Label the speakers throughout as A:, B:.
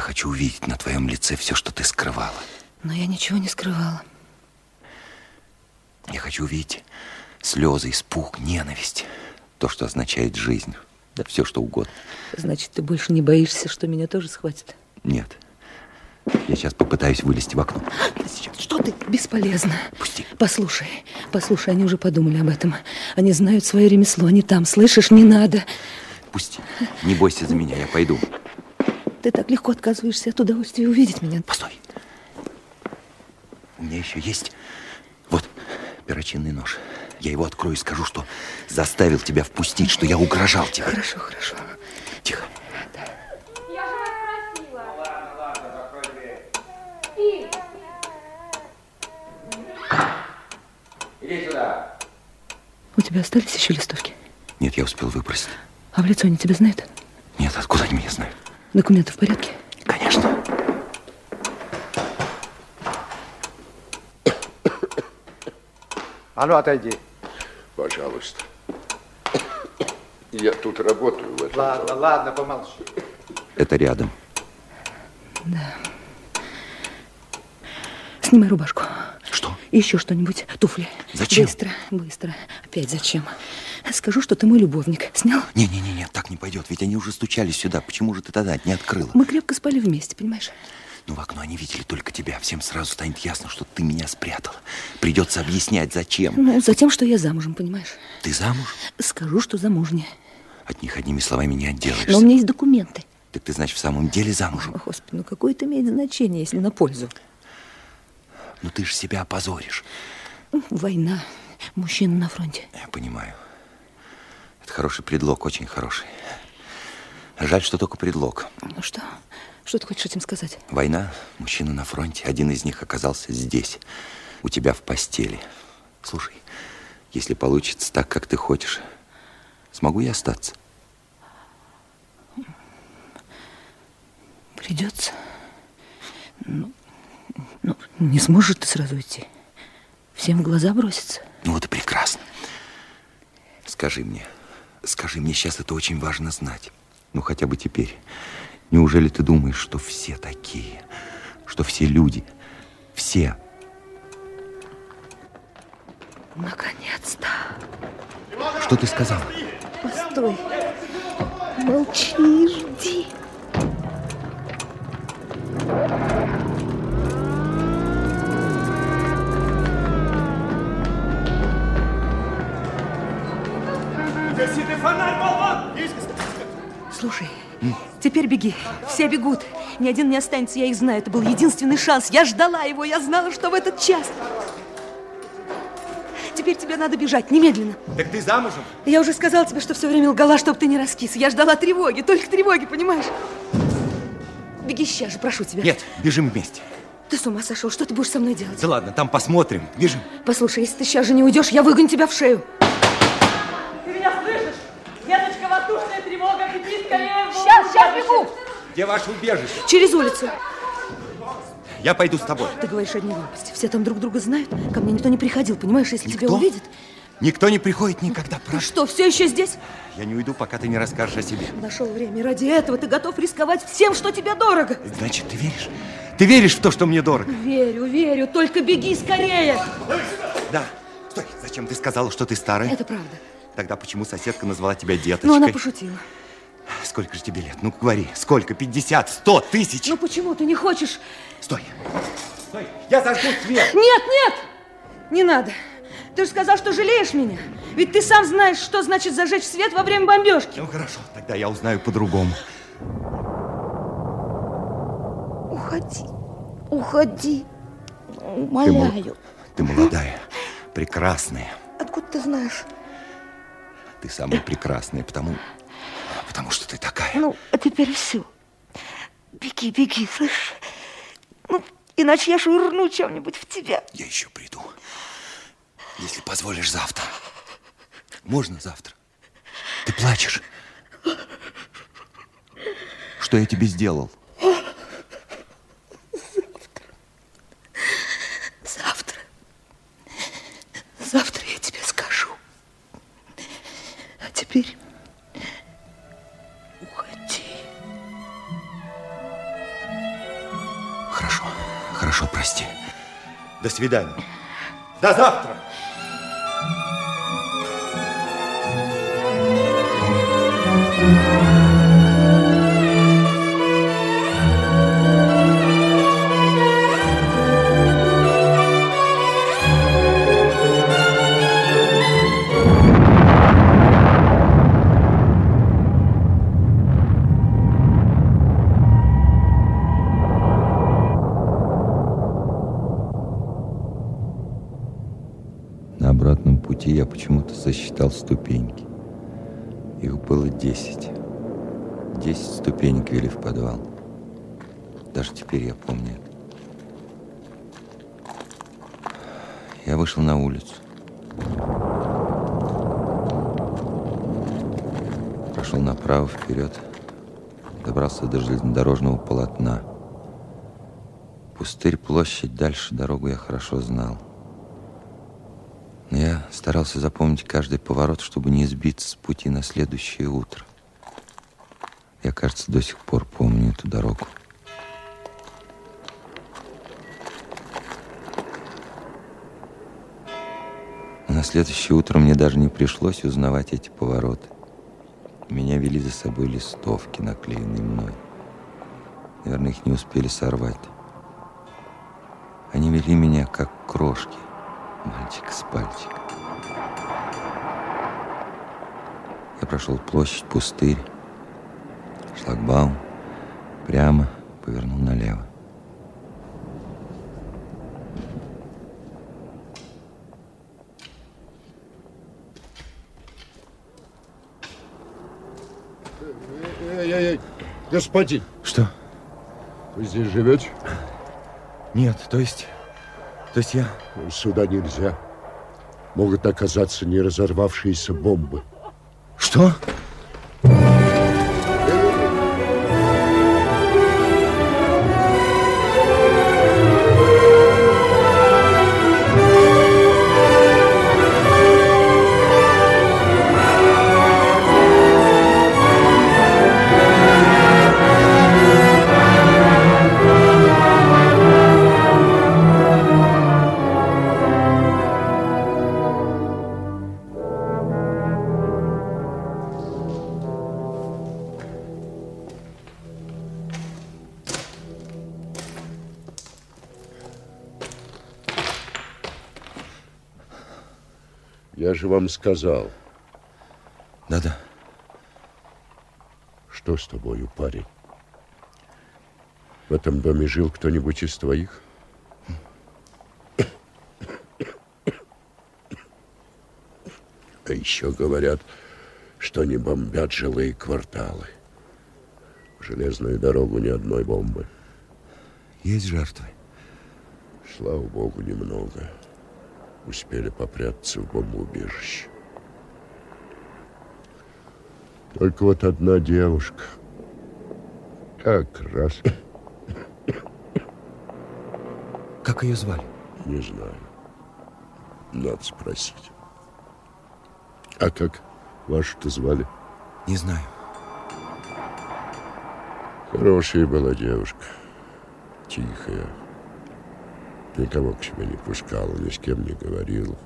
A: Я хочу увидеть на твоем лице все, что ты скрывала.
B: Но я ничего не скрывала.
A: Я хочу увидеть слезы, испуг, ненависть. То, что означает жизнь. Да все, что угодно.
B: Значит, ты больше не боишься, что меня тоже схватят?
A: Нет. Я сейчас попытаюсь вылезти в окно.
B: Что ты? Бесполезно.
A: Пусти.
B: Послушай, послушай, они уже подумали об этом. Они знают свое ремесло, они там, слышишь, не надо.
A: Пусти. Не бойся за меня, я пойду.
B: Ты так легко отказываешься от удовольствия увидеть меня.
A: Постой. У меня еще есть вот перочинный нож. Я его открою и скажу, что заставил тебя впустить, что я угрожал тебе.
B: Хорошо, хорошо.
A: Тихо.
C: Я же вас просила.
D: Ладно, ладно, закрой дверь.
C: Спи.
D: Иди сюда.
B: У тебя остались еще листовки?
A: Нет, я успел выбросить.
B: А в лицо они тебя знают?
A: Нет, откуда они меня знают?
B: Документы в порядке?
A: Конечно.
E: А ну, отойди.
F: Пожалуйста. Я тут работаю в этом.
E: Ладно,
F: доме.
E: ладно, помолчи.
A: Это рядом.
B: Снимай рубашку. Еще что-нибудь. Туфли.
A: Зачем?
B: Быстро, быстро. Опять зачем? Скажу, что ты мой любовник. Снял?
A: Не-не-не, так не пойдет, ведь они уже стучались сюда. Почему же ты тогда не открыла?
B: Мы крепко спали вместе, понимаешь?
A: Ну, в окно они видели только тебя. Всем сразу станет ясно, что ты меня спрятала. Придется объяснять, зачем.
B: Ну, затем, что я замужем, понимаешь?
A: Ты замуж?
B: Скажу, что замужняя.
A: От них одними словами не отделаешься.
B: Но у меня есть документы.
A: Так ты, значит, в самом деле замужем?
B: О, Господи, ну какое это имеет значение, если на пользу?
A: Ну, ты же себя опозоришь.
B: Война. Мужчина на фронте.
A: Я понимаю. Это хороший предлог, очень хороший. Жаль, что только предлог.
B: Ну что? Что ты хочешь этим сказать?
A: Война, мужчина на фронте. Один из них оказался здесь, у тебя в постели. Слушай, если получится так, как ты хочешь, смогу я остаться?
B: Придется. Ну, ну, не сможешь ты сразу уйти. Всем в глаза бросится.
A: Ну вот и прекрасно. Скажи мне, скажи мне, сейчас это очень важно знать. Ну хотя бы теперь. Неужели ты думаешь, что все такие? Что все люди, все
B: Наконец-то.
A: Что ты сказала?
B: Постой. Молчи и жди. Слушай, теперь беги. Все бегут. Ни один не останется, я их знаю. Это был единственный шанс. Я ждала его, я знала, что в этот час. Теперь тебе надо бежать, немедленно.
E: Так ты замужем?
B: Я уже сказала тебе, что все время лгала, чтобы ты не раскис. Я ждала тревоги, только тревоги, понимаешь? Беги сейчас же, прошу тебя.
A: Нет, бежим вместе.
B: Ты с ума сошел, что ты будешь со мной делать?
A: Да ладно, там посмотрим. Бежим.
B: Послушай, если ты сейчас же не уйдешь, я выгоню тебя в шею.
G: Ты меня слышишь? Деточка, воздушная тревога, беги скорее! в
B: Сейчас, сейчас бегу.
A: Где ваше убежище?
B: Через улицу.
A: Я пойду с тобой.
B: Ты говоришь одни глупости. Все там друг друга знают. Ко мне никто не приходил, понимаешь? Если тебя
A: Никто?
B: увидят...
A: Никто не приходит никогда,
B: Ты
A: прошу.
B: что, все еще здесь?
A: Я не уйду, пока ты не расскажешь о себе.
B: Нашел время. Ради этого ты готов рисковать всем, что тебе дорого.
A: Значит, ты веришь? Ты веришь в то, что мне дорого?
B: Верю, верю. Только беги скорее.
A: Да. Стой, зачем ты сказала, что ты старая?
B: Это правда.
A: Тогда почему соседка назвала тебя деточкой?
B: Но она пошутила.
A: Сколько же тебе лет? Ну, говори. Сколько? 50? 100? Тысяч?
B: Ну почему ты не хочешь?
A: Стой. Стой. Я зажгу свет.
B: Нет, нет! Не надо. Ты же сказал, что жалеешь меня. Ведь ты сам знаешь, что значит зажечь свет во время бомбежки.
A: Ну, хорошо. Тогда я узнаю по-другому.
B: Уходи. Уходи.
A: Ты, мол-
B: Умоляю.
A: ты молодая, прекрасная.
B: Откуда ты знаешь?
A: Ты самая прекрасная, потому... Потому что ты такая.
B: Ну, а теперь все. Беги, беги, слышишь? Ну, иначе я швырну чем-нибудь в тебя.
A: Я еще приду. Если позволишь завтра. Можно завтра? Ты плачешь? Что я тебе сделал?
B: Завтра. Завтра я тебе скажу. А теперь
A: До свидания. До завтра. Пути я почему-то сосчитал ступеньки. Их было десять. Десять ступенек вели в подвал. Даже теперь я помню это. Я вышел на улицу. Прошел направо, вперед. Добрался до железнодорожного полотна. Пустырь, площадь, дальше дорогу я хорошо знал. Но я старался запомнить каждый поворот, чтобы не сбиться с пути на следующее утро. Я, кажется, до сих пор помню эту дорогу. На следующее утро мне даже не пришлось узнавать эти повороты. Меня вели за собой листовки, наклеенные мной. Наверное, их не успели сорвать. Они вели меня, как крошки, мальчик с пальчик. Я прошел площадь, пустырь, шлагбаум, прямо повернул налево.
F: Эй-эй-эй, господин,
A: Что?
F: вы здесь живете?
A: Нет, то есть... То есть я...
F: Сюда нельзя. Могут оказаться не разорвавшиеся бомбы.
A: Что?
F: Я же вам сказал,
A: Да-да.
F: что с тобою, парень? В этом доме жил кто-нибудь из твоих? А еще говорят, что не бомбят жилые кварталы. В железную дорогу ни одной бомбы.
A: Есть жертвы?
F: Слава богу, немного. Успели попрятаться в бомбоубежище. Только вот одна девушка. Как раз.
A: Как ее звали?
F: Не знаю. Надо спросить. А как вашу-то звали?
A: Не знаю.
F: Хорошая была девушка. Тихая. Никого к себе не пускала, ни с кем не говорила.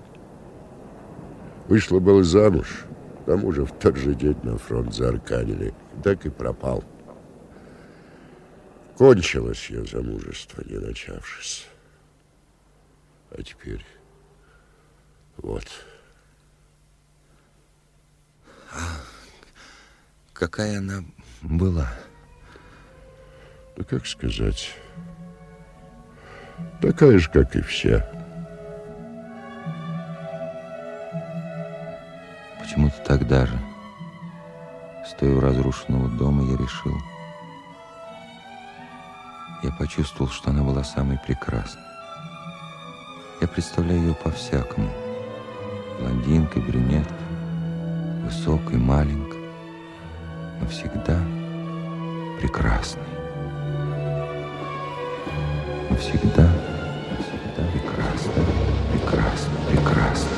F: Вышла была замуж. Тому же в тот же день на фронт заарканили. Так и пропал. Кончилось ее замужество, не начавшись. А теперь вот.
A: Какая она была?
F: Да как сказать? Такая же, как и все.
A: Почему-то тогда же, стоя у разрушенного дома, я решил. Я почувствовал, что она была самой прекрасной. Я представляю ее по-всякому. Блондинкой, брюнеткой, высокой, маленькой, но всегда прекрасной всегда, всегда прекрасно, прекрасно, прекрасно.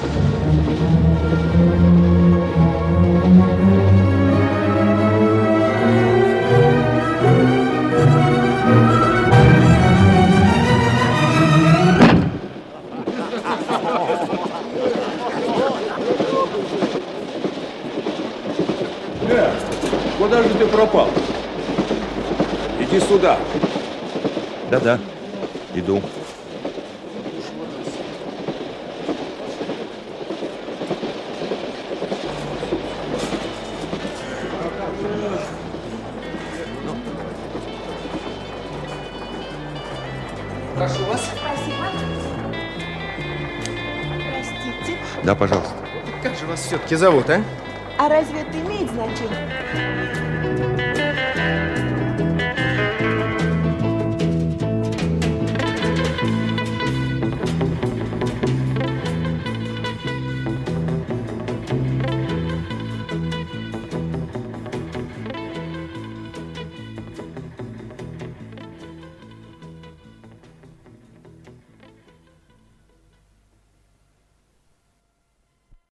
A: Э, куда же ты пропал?
D: Иди сюда.
A: Да-да иду.
E: Прошу вас.
C: Спасибо.
H: Простите,
A: Да, пожалуйста.
E: Как же вас все-таки зовут, а?
H: а разве это имеет значение?